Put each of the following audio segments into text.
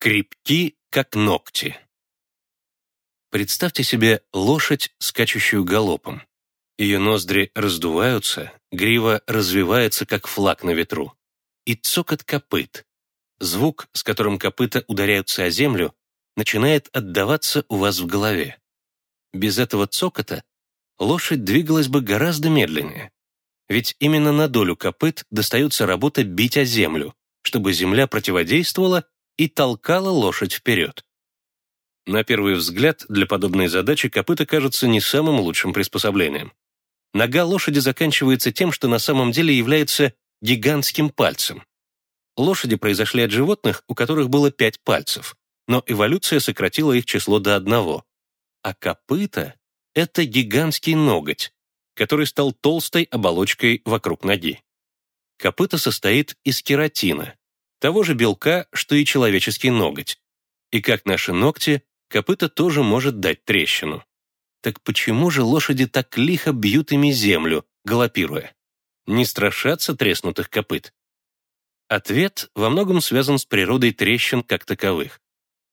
Крепки, как ногти. Представьте себе лошадь, скачущую галопом. Ее ноздри раздуваются, грива развивается, как флаг на ветру. И цокот копыт. Звук, с которым копыта ударяются о землю, начинает отдаваться у вас в голове. Без этого цокота лошадь двигалась бы гораздо медленнее. Ведь именно на долю копыт достается работа бить о землю, чтобы земля противодействовала и толкала лошадь вперед. На первый взгляд, для подобной задачи копыта кажется не самым лучшим приспособлением. Нога лошади заканчивается тем, что на самом деле является гигантским пальцем. Лошади произошли от животных, у которых было пять пальцев, но эволюция сократила их число до одного. А копыта — это гигантский ноготь, который стал толстой оболочкой вокруг ноги. Копыта состоит из кератина, того же белка, что и человеческий ноготь. И как наши ногти, копыта тоже может дать трещину. Так почему же лошади так лихо бьют ими землю, галопируя? Не страшатся треснутых копыт? Ответ во многом связан с природой трещин как таковых.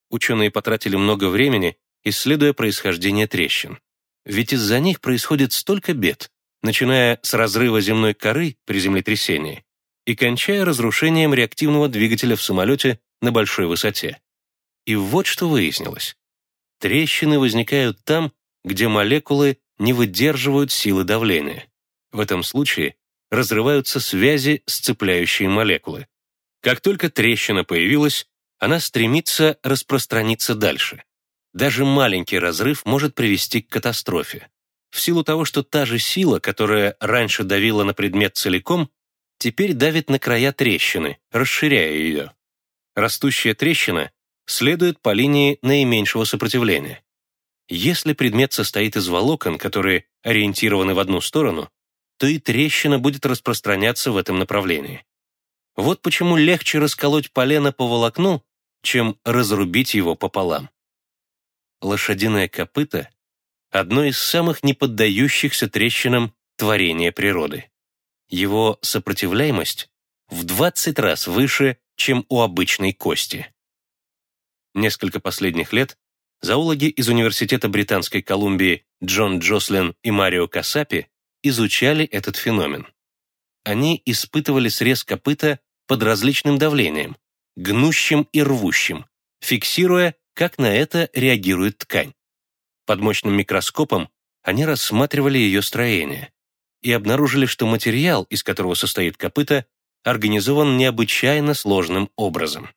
Ученые потратили много времени, исследуя происхождение трещин. Ведь из-за них происходит столько бед, начиная с разрыва земной коры при землетрясении и кончая разрушением реактивного двигателя в самолете на большой высоте. И вот что выяснилось. Трещины возникают там, где молекулы не выдерживают силы давления. В этом случае разрываются связи, сцепляющие молекулы. Как только трещина появилась, она стремится распространиться дальше. Даже маленький разрыв может привести к катастрофе. В силу того, что та же сила, которая раньше давила на предмет целиком, теперь давит на края трещины, расширяя ее. Растущая трещина следует по линии наименьшего сопротивления. Если предмет состоит из волокон, которые ориентированы в одну сторону, то и трещина будет распространяться в этом направлении. Вот почему легче расколоть полено по волокну, чем разрубить его пополам. Лошадиное копыто – одно из самых неподдающихся трещинам творения природы. Его сопротивляемость в 20 раз выше, чем у обычной кости. Несколько последних лет зоологи из Университета Британской Колумбии Джон Джослин и Марио Касапи изучали этот феномен. Они испытывали срез копыта под различным давлением, гнущим и рвущим, фиксируя, как на это реагирует ткань. Под мощным микроскопом они рассматривали ее строение и обнаружили, что материал, из которого состоит копыта, организован необычайно сложным образом.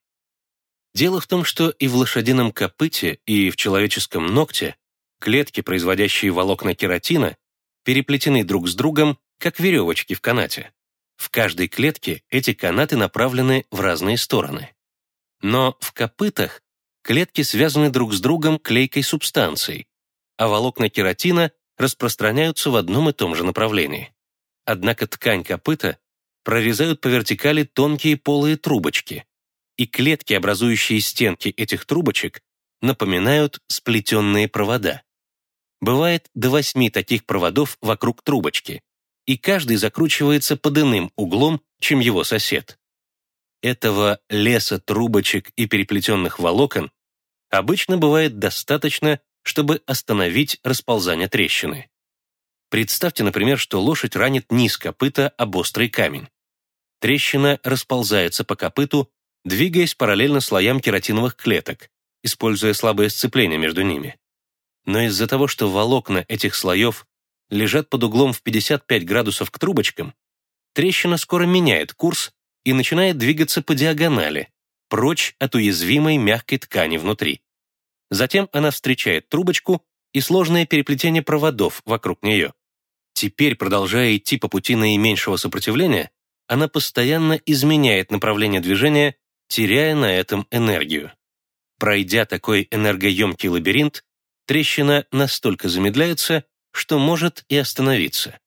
Дело в том, что и в лошадином копыте, и в человеческом ногте клетки, производящие волокна кератина, переплетены друг с другом, как веревочки в канате. В каждой клетке эти канаты направлены в разные стороны. Но в копытах клетки связаны друг с другом клейкой субстанцией, а волокна кератина распространяются в одном и том же направлении. Однако ткань копыта прорезают по вертикали тонкие полые трубочки, и клетки, образующие стенки этих трубочек, напоминают сплетенные провода. Бывает до восьми таких проводов вокруг трубочки, и каждый закручивается под иным углом, чем его сосед. Этого леса трубочек и переплетенных волокон обычно бывает достаточно, чтобы остановить расползание трещины. Представьте, например, что лошадь ранит низ копыта об острый камень. Трещина расползается по копыту двигаясь параллельно слоям кератиновых клеток, используя слабое сцепление между ними. Но из-за того, что волокна этих слоев лежат под углом в 55 градусов к трубочкам, трещина скоро меняет курс и начинает двигаться по диагонали, прочь от уязвимой мягкой ткани внутри. Затем она встречает трубочку и сложное переплетение проводов вокруг нее. Теперь, продолжая идти по пути наименьшего сопротивления, она постоянно изменяет направление движения теряя на этом энергию. Пройдя такой энергоемкий лабиринт, трещина настолько замедляется, что может и остановиться.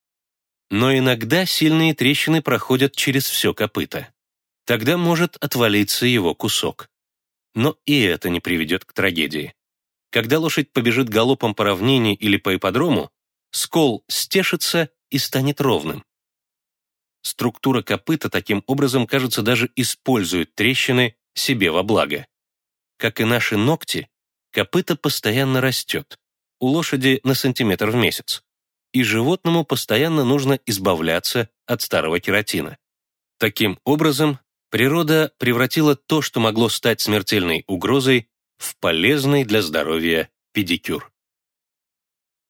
Но иногда сильные трещины проходят через все копыто. Тогда может отвалиться его кусок. Но и это не приведет к трагедии. Когда лошадь побежит галопом по равнине или по ипподрому, скол стешится и станет ровным. Структура копыта таким образом, кажется, даже использует трещины себе во благо. Как и наши ногти, копыта постоянно растет, у лошади на сантиметр в месяц, и животному постоянно нужно избавляться от старого кератина. Таким образом, природа превратила то, что могло стать смертельной угрозой, в полезный для здоровья педикюр.